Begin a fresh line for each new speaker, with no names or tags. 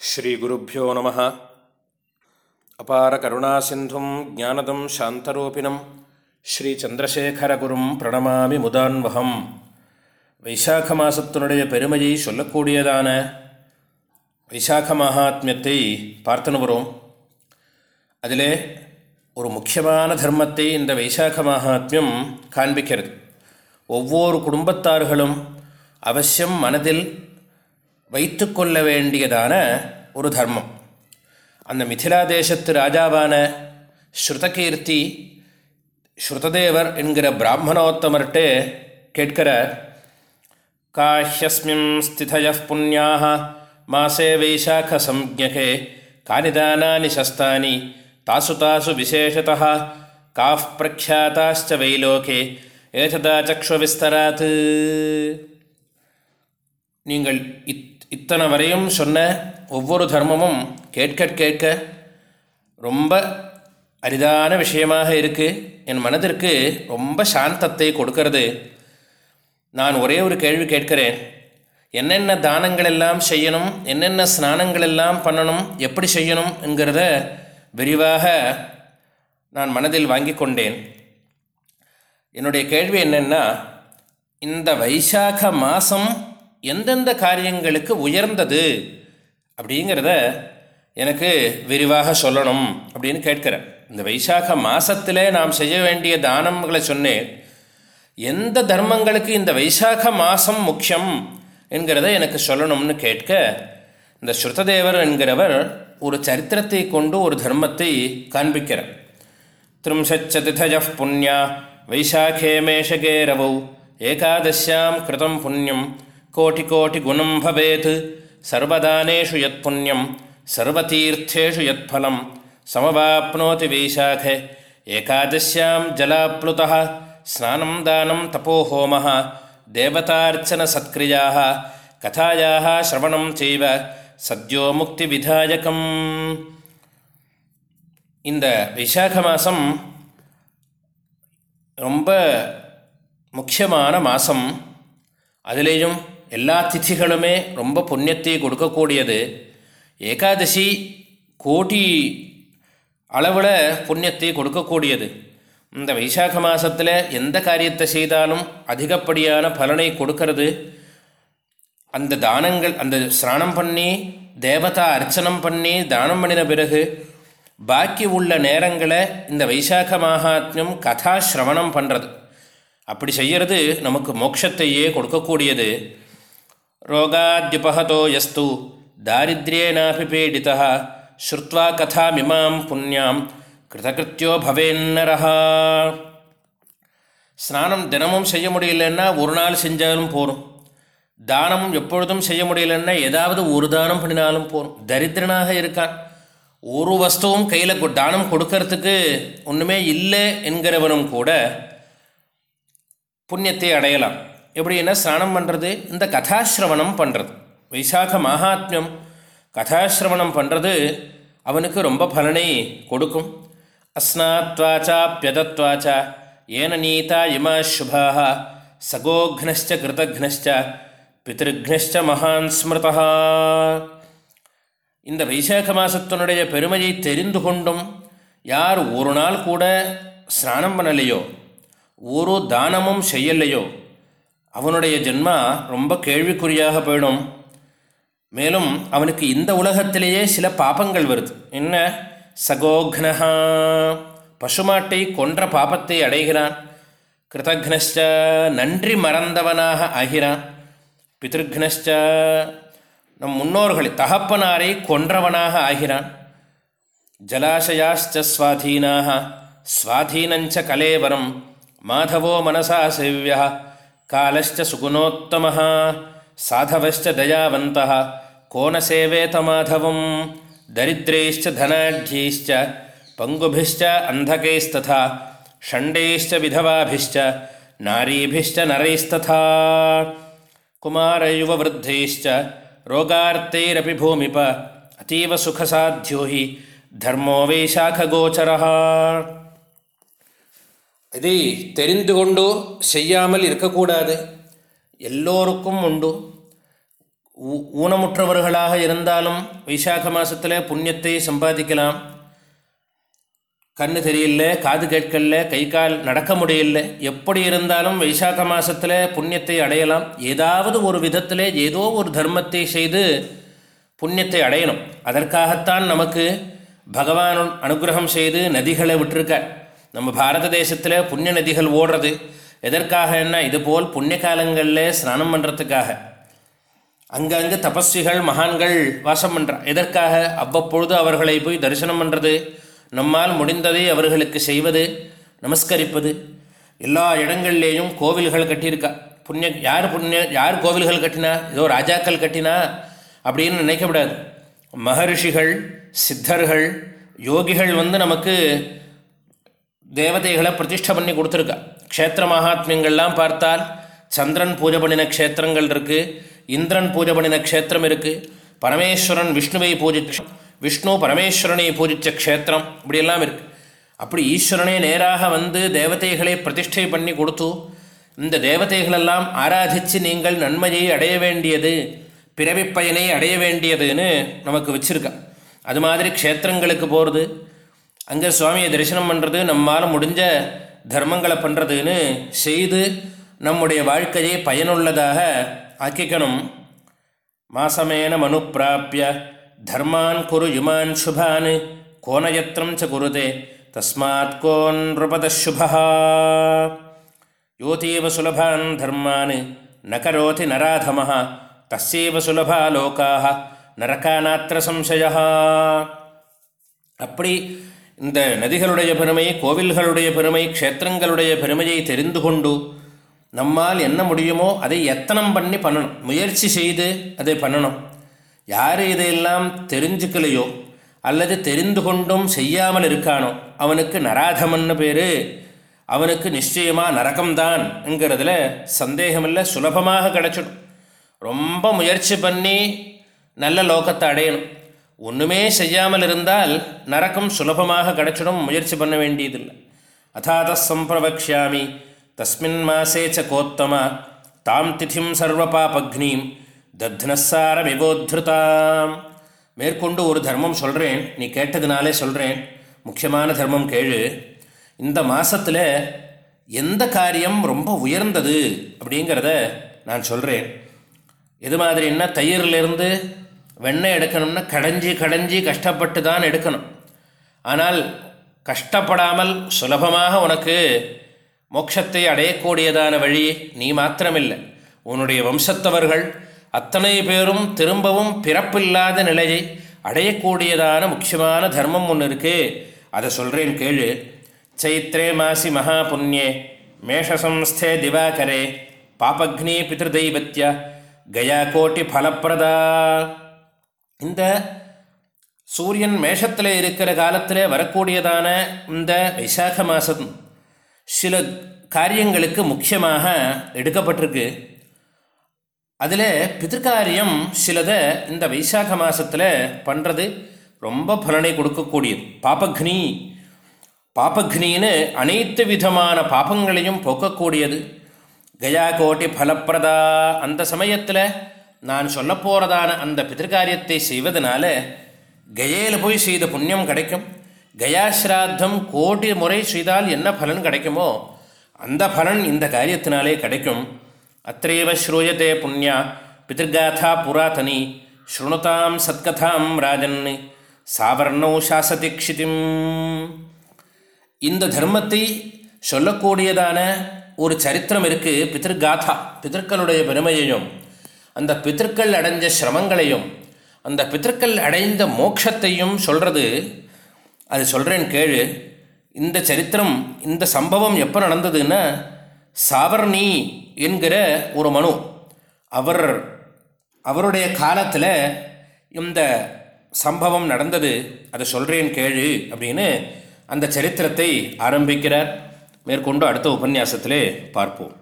ஸ்ரீகுருப்போ நம. அபார கருணா சிந்தும் ஜானதம் சாந்தரூபிணம் ஸ்ரீ சந்திரசேகரகுரும் பிரணமாமி முதான்வகம். வைசாக மாசத்தினுடைய பெருமையை சொல்லக்கூடியதான வைசாக மகாத்மியத்தை பார்த்துன்னு வரும் அதிலே ஒரு முக்கியமான தர்மத்தை இந்த வைசாக மகாத்மியம் காண்பிக்கிறது. ஒவ்வொரு குடும்பத்தார்களும் அவசியம் மனதில் வைத்து கொள்ள வேண்டியதான ஒரு தர்மம். அந்த மிथिலா தேசத்து ராஜாவான ஸ்ருதகீர்த்தி ஸ்ருததேவர் என்கிற பிராமணோத்தமர்கிட்ட கேட்கிறார் காஹ்யஸ்மிம் ஸ்திதய புண்ணியாக மாசே வைசாக சம்ஜகே கானிதானானி சஸ்தானி தாசு தாசு விசேஷதா காஃப் பிரக்ஷாத்தாச்ச வைலோகே ஏததா சக்ஷுவிஸ்தராத் நீங்கள் இத் இத்தனை வரையும் சொன்ன ஒவ்வொரு தர்மமும் கேட்க கேட்க ரொம்ப அரிதான விஷயமாக இருக்குது என் மனதிற்கு ரொம்ப சாந்தத்தை கொடுக்கறது. நான் ஒரே ஒரு கேள்வி கேட்கிறேன். என்னென்ன தானங்கள் எல்லாம் செய்யணும் என்னென்ன ஸ்நானங்கள் எல்லாம் பண்ணணும் எப்படி செய்யணும் என்கிறத விரிவாக நான் மனதில் வாங்கி கொண்டேன். என்னுடைய கேள்வி என்னென்னா இந்த வைசாக மாதம் எந்தெந்த காரியங்களுக்கு உயர்ந்தது அப்படிங்கிறத எனக்கு விரிவாக சொல்லணும் அப்படின்னு கேட்கிறேன். இந்த வைசாக மாதத்திலே நாம் செய்ய வேண்டிய தானங்களை சொன்னேன். எந்த தர்மங்களுக்கு இந்த வைசாக மாதம் முக்கியம் என்கிறத எனக்கு சொல்லணும்னு கேட்க இந்த ஸ்ருததேவர் என்கிறவர் ஒரு சரித்திரத்தை கொண்டு ஒரு தர்மத்தை காண்பிக்கிறார். திரிம்சச்சதிதய புண்ணியா வைசாखे மேஷகே ரவௌ ஏகாதசியாம் கிருதம் புண்ணியம் கோட்டிகோட்டிகுணம் பவேத் சர்வதானேஷு யத் புண்ணியம் சர்வதீர்த்தேஷு யத் ஃபலம் சமவாப்னோதி வைசாखे ஏகாதசியாம் ஜலாப்ளுதா ஸ்நானம் தானம் தபோஹோம தேவதார்ச்சன சத்கிரியாக கதாயாக சிரவணம் செய்வ சத்யோ முக்தி விதாயகம் இந்த வைசாக மாதம் ரொம்ப முக்கியமான மாதம் அதிலேயும் எல்லா திதிகளுமே ரொம்ப புண்ணியத்தை கொடுக்கக்கூடியது. ஏகாதசி கோடி அளவில் புண்ணியத்தை கொடுக்கக்கூடியது. இந்த வைசாக மாதத்தில் எந்த காரியத்தை செய்தாலும் அதிகப்படியான பலனை கொடுக்கறது. அந்த தானங்கள் அந்த ஸ்நானம் பண்ணி தேவதா அர்ச்சனம் பண்ணி தானம் பண்ணின பிறகு பாக்கி உள்ள நேரங்களை இந்த வைசாக மாகாத்மியம் கதா சிரவணம் பண்ணுறது அப்படி செய்கிறது நமக்கு மோட்சத்தையே கொடுக்கக்கூடியது. ரோகாத்யுபகதோ யஸ்து தாரித்ரியேனாபி பீடிதா ஸ்ருத்வா கதாமிமாம் புண்ணியாம் கிருதகிருத்தியோ பவேன்னரஹா ஸ்நானம் தினமும் செய்ய முடியலன்னா ஒரு நாள் செஞ்சாலும் போகும் தானமும் எப்பொழுதும் செய்ய முடியலன்னா ஏதாவது ஒரு தானம் பண்ணினாலும் போகும் தரித்திரனாக இருக்கான் ஒரு வஸ்துவும் கையில் தானம் கொடுக்கறதுக்கு ஒன்றுமே இல்லை என்கிறவனும் கூட புண்ணியத்தை அடையலாம் எப்படின்னா ஸ்நானம் பண்ணுறது இந்த கதாசிரவணம் பண்ணுறது வைசாக மகாத்மியம் கதாசிரவணம் பண்ணுறது அவனுக்கு ரொம்ப பலனை கொடுக்கும். அஸ்னாத்வாச்சா பியதத்வாச்சா ஏன நீதா இமா சுபாக சகோக்னஷ்ட கிருதக்னஷ்ட பிதிருக்னஷ்ட மகான் ஸ்மிருதா இந்த வைசாக மாசத்தினுடைய பெருமையை தெரிந்து கொண்டும் யார் ஒரு நாள் கூட ஸ்நானம் பண்ணலையோ ஒரு தானமும் செய்யலையோ அவனுடைய ஜென்மா ரொம்ப கேள்விக்குறியாக போயிடும். மேலும் அவனுக்கு இந்த உலகத்திலேயே சில பாபங்கள் வருது. என்ன? சகோக்னஹா. பசுமாட்டை கொன்ற பாபத்தை அடைகிறான். கிருதக்னஷ்ட நன்றி மறந்தவனாக ஆகிறான். பிதிருக்னஷ்ட நம் முன்னோர்களை தகப்பனாரை கொன்றவனாக ஆகிறான். ஜலாசயாச்ச சுவாதீனாக ஸ்வாதீனஞ்ச கலேவரம். மாதவோ மனசா சேவிய ಕಾಲಶ್ಚ ಸುಗುಣೋತ್ತಮ ಸಾಧವಶ್ಚ ದಯಾವಂತ ಕೋನ ಸೇವೇತ ಮಾಧವಂ ದರಿದ್ರೈಶ್ಚ ಧನಾಢ್ಯೈಶ್ಚ ಪಂಗುಭಿಶ್ಚ ಅಂಧಕೈಸ್ತಥಾ ಷಂಡೈಶ್ಚ ವಿಧವಾಭಿಶ್ಚ ನಾರೀಭಿಶ್ಚ ನರೈಸ್ತಥಾ ಕುಮಾರಯುವವೃದ್ಧೈಶ್ಚ ರೋಗಾರ್ತೈರಪಿ ಭೂಮಿಪ ಅತೀವ ಸುಖಸಾಧ್ಯೋಹಿ ಧರ್ಮೋ ವೈಶಾಖಗೋಚರ இதை தெரிந்து கொண்டு செய்யாமல் இருக்கக்கூடாது. எல்லோருக்கும் உண்டு. ஊ- ஊனமுற்றவர்களாக இருந்தாலும் வைசாக மாதத்தில் புண்ணியத்தை சம்பாதிக்கலாம். கண்ணு தெரியல காது கேட்கல கை கால் நடக்க முடியல. எப்படி இருந்தாலும் வைசாக மாதத்தில் புண்ணியத்தை அடையலாம். ஏதாவது ஒரு விதத்தில் ஏதோ ஒரு தர்மத்தை செய்து புண்ணியத்தை அடையணும். அதற்காகத்தான் நமக்கு பகவான் அனுகிரகம் செய்து நதிகளை விட்டிருக்கார். நம்ம பாரத தேசத்தில் புண்ணிய நதிகள் ஓடுறது. எதற்காக என்ன? இதுபோல் புண்ணிய காலங்களில் ஸ்நானம் பண்ணுறதுக்காக அங்கங்கே தபஸ்விகள் மகான்கள் வாசம் பண்ணுறா எதற்காக? அவ்வப்பொழுது அவர்களை போய் தரிசனம் பண்ணுறது நம்மால் முடிந்ததை அவர்களுக்கு செய்வது நமஸ்கரிப்பது. எல்லா இடங்கள்லேயும் கோவில்கள் கட்டியிருக்கா. புண்ணிய யார் புண்ணிய யார் கோவில்கள் கட்டினா? ஏதோ ராஜாக்கள் கட்டினா? அப்படின்னு நினைக்கக்கூடாது மகரிஷிகள் சித்தர்கள் யோகிகள் வந்து நமக்கு தேவதைகளை பிரதிஷ்டை பண்ணி கொடுத்துருக்கா. க்ஷேத்திர மகாத்மியங்கள்லாம் பார்த்தால் சந்திரன் பூஜை பண்ணின க்ஷேத்திரங்கள் இருக்குது இந்திரன் பூஜை பண்ணின க்ஷேத்திரம் இருக்குது பரமேஸ்வரன் விஷ்ணுவை பூஜிச்ச விஷ்ணு பரமேஸ்வரனை பூஜித்த க்ஷேத்திரம் இப்படியெல்லாம் இருக்குது அப்படி ஈஸ்வரனே நேராக வந்து தேவதைகளை பிரதிஷ்டை பண்ணி கொடுத்து இந்த தேவதைகளெல்லாம் ஆராதித்து நீங்கள் நன்மையை அடைய வேண்டியது பிறவிப்பயனை அடைய வேண்டியதுன்னு நமக்கு வச்சுருக்கா. அது மாதிரி க்ஷேத்திரங்களுக்கு போகிறது அங்கே சுவாமியை தரிசனம் பண்ணுறது நம்மால் முடிஞ்ச தர்மங்களை பண்ணுறதுன்னு செய்து நம்முடைய வாழ்க்கையை பயனுள்ளதாக ஆக்கிக்கணும். மாசமேன மனு பிராப்பிய தர்மான் குரு யுமான் சுபான் கோணயத்திரம் ச குருதே தஸ்மாத் கோன் யோதீவ சுலபான் தர்மான் நகரோதி கரோதி நராதமः தஸ்யேவ சுலபா லோகாः நரகானாத்திர சம்சயா அப்படி இந்த நதிகளுடைய பெருமை கோவில்களுடைய பெருமை க்ஷேத்திரங்களுடைய பெருமையை தெரிந்து கொண்டு நம்மால் என்ன முடியுமோ அதை எத்தனம் பண்ணி பண்ணணும். முயற்சி செய்து அதை பண்ணணும். யார் இதையெல்லாம் தெரிஞ்சுக்கலையோ அல்லது தெரிந்து கொண்டும் செய்யாமல் இருக்கானோ அவனுக்கு நராதமன்னு பேர். அவனுக்கு நிச்சயமாக நரகம்தான் என்கிறதுல சந்தேகமில்லை சுலபமாக கிடச்சிடும். ரொம்ப முயற்சி பண்ணி நல்ல லோகத்தை அடையணும். ஒன்றுமே செய்யாமல் இருந்தால் நரக்கம் சுலபமாக கிடச்சிடும் முயற்சி பண்ண வேண்டியதில்லை. அதாத சம்பிரவக்ஷாமி தஸ்மின் மாசே ச கோத்தமா தாம் திதிம் சர்வ பாபக்னீம் தத்னசார விவோத்ருதாம் மேற்கொண்டு ஒரு தர்மம் சொல்கிறேன் நீ கேட்டதுனாலே சொல்கிறேன் முக்கியமான தர்மம் கேளு. இந்த மாதத்தில் எந்த காரியம் ரொம்ப உயர்ந்தது அப்படிங்கிறத நான் சொல்கிறேன் எது மாதிரின்னா தயிரிலிருந்து வெண்ணெய் எடுக்கணும்னா கடைஞ்சி கடைஞ்சி கஷ்டப்பட்டு தான் எடுக்கணும். ஆனால் கஷ்டப்படாமல் சுலபமாக உனக்கு மோட்சத்தை அடையக்கூடியதான வழி நீ மாத்திரமில்லை. உன்னுடைய வம்சத்தவர்கள் அத்தனை பேரும் திரும்பவும் பிறப்பில்லாத நிலையை அடையக்கூடியதான முக்கியமான தர்மம் ஒன்று இருக்கு. அதை சொல்கிறேன் கேளு. சைத்ரே மாசி மகா புண்ணியே மேஷசம்ஸ்தே திவாகரே பாபக்னி பிதிருதெய்வத்ய கயா கோட்டி ஃபலப்பிரதா இந்த சூரியன் மேஷத்தில் இருக்கிற காலத்தில் வரக்கூடியதான இந்த வைசாக மாதம் சில காரியங்களுக்கு முக்கியமாக எடுக்கப்பட்டிருக்கு. அதில் பிதிர்காரியம் சிலதை இந்த வைசாக மாதத்தில் பண்ணுறது ரொம்ப பலனை கொடுக்கக்கூடியது. பாபக்னி பாபக்னின்னு அனைத்து விதமான பாபங்களையும் போக்கக்கூடியது. கயா கோட்டி பலப்பிரதா அந்த சமயத்தில் நான் சொல்ல போகிறதான அந்த பிதிர்காரியத்தை செய்வதனால கயையில் போய் செய்த புண்ணியம் கிடைக்கும் கயாஸ்ராத்தம் கோடி முறை செய்தால் என்ன பலன் கிடைக்குமோ அந்த பலன் இந்த காரியத்தினாலே கிடைக்கும் அத்தைவ ஸ்ரூயத்தே புண்ணியா பிதிர்காதா புராதனி ஸ்ருணுதாம் சத்கதாம் ராஜன் சாவர்ணோ சாசதி க்ஷிதிம் இந்த தர்மத்தை சொல்லக்கூடியதான ஒரு சரித்திரம் இருக்குது பிதிர்காதா பிதர்களுடைய பெருமையையும் அந்த பித்திருக்கள் அடைஞ்ச சிரமங்களையும் அந்த பித்திருக்கள் அடைந்த மோட்சத்தையும் சொல்கிறது அது சொல்கிறேன் கேழு இந்த சரித்திரம் இந்த சம்பவம் எப்போ நடந்ததுன்னா சாவர்ணி என்கிற ஒரு மனு. அவர் அவருடைய காலத்தில் இந்த சம்பவம் நடந்தது அதை சொல்கிறேன் கேழு அப்படின்னு அந்த சரித்திரத்தை ஆரம்பிக்கிறார். மேற்கொண்டு அடுத்த உபன்யாசத்திலே பார்ப்போம்.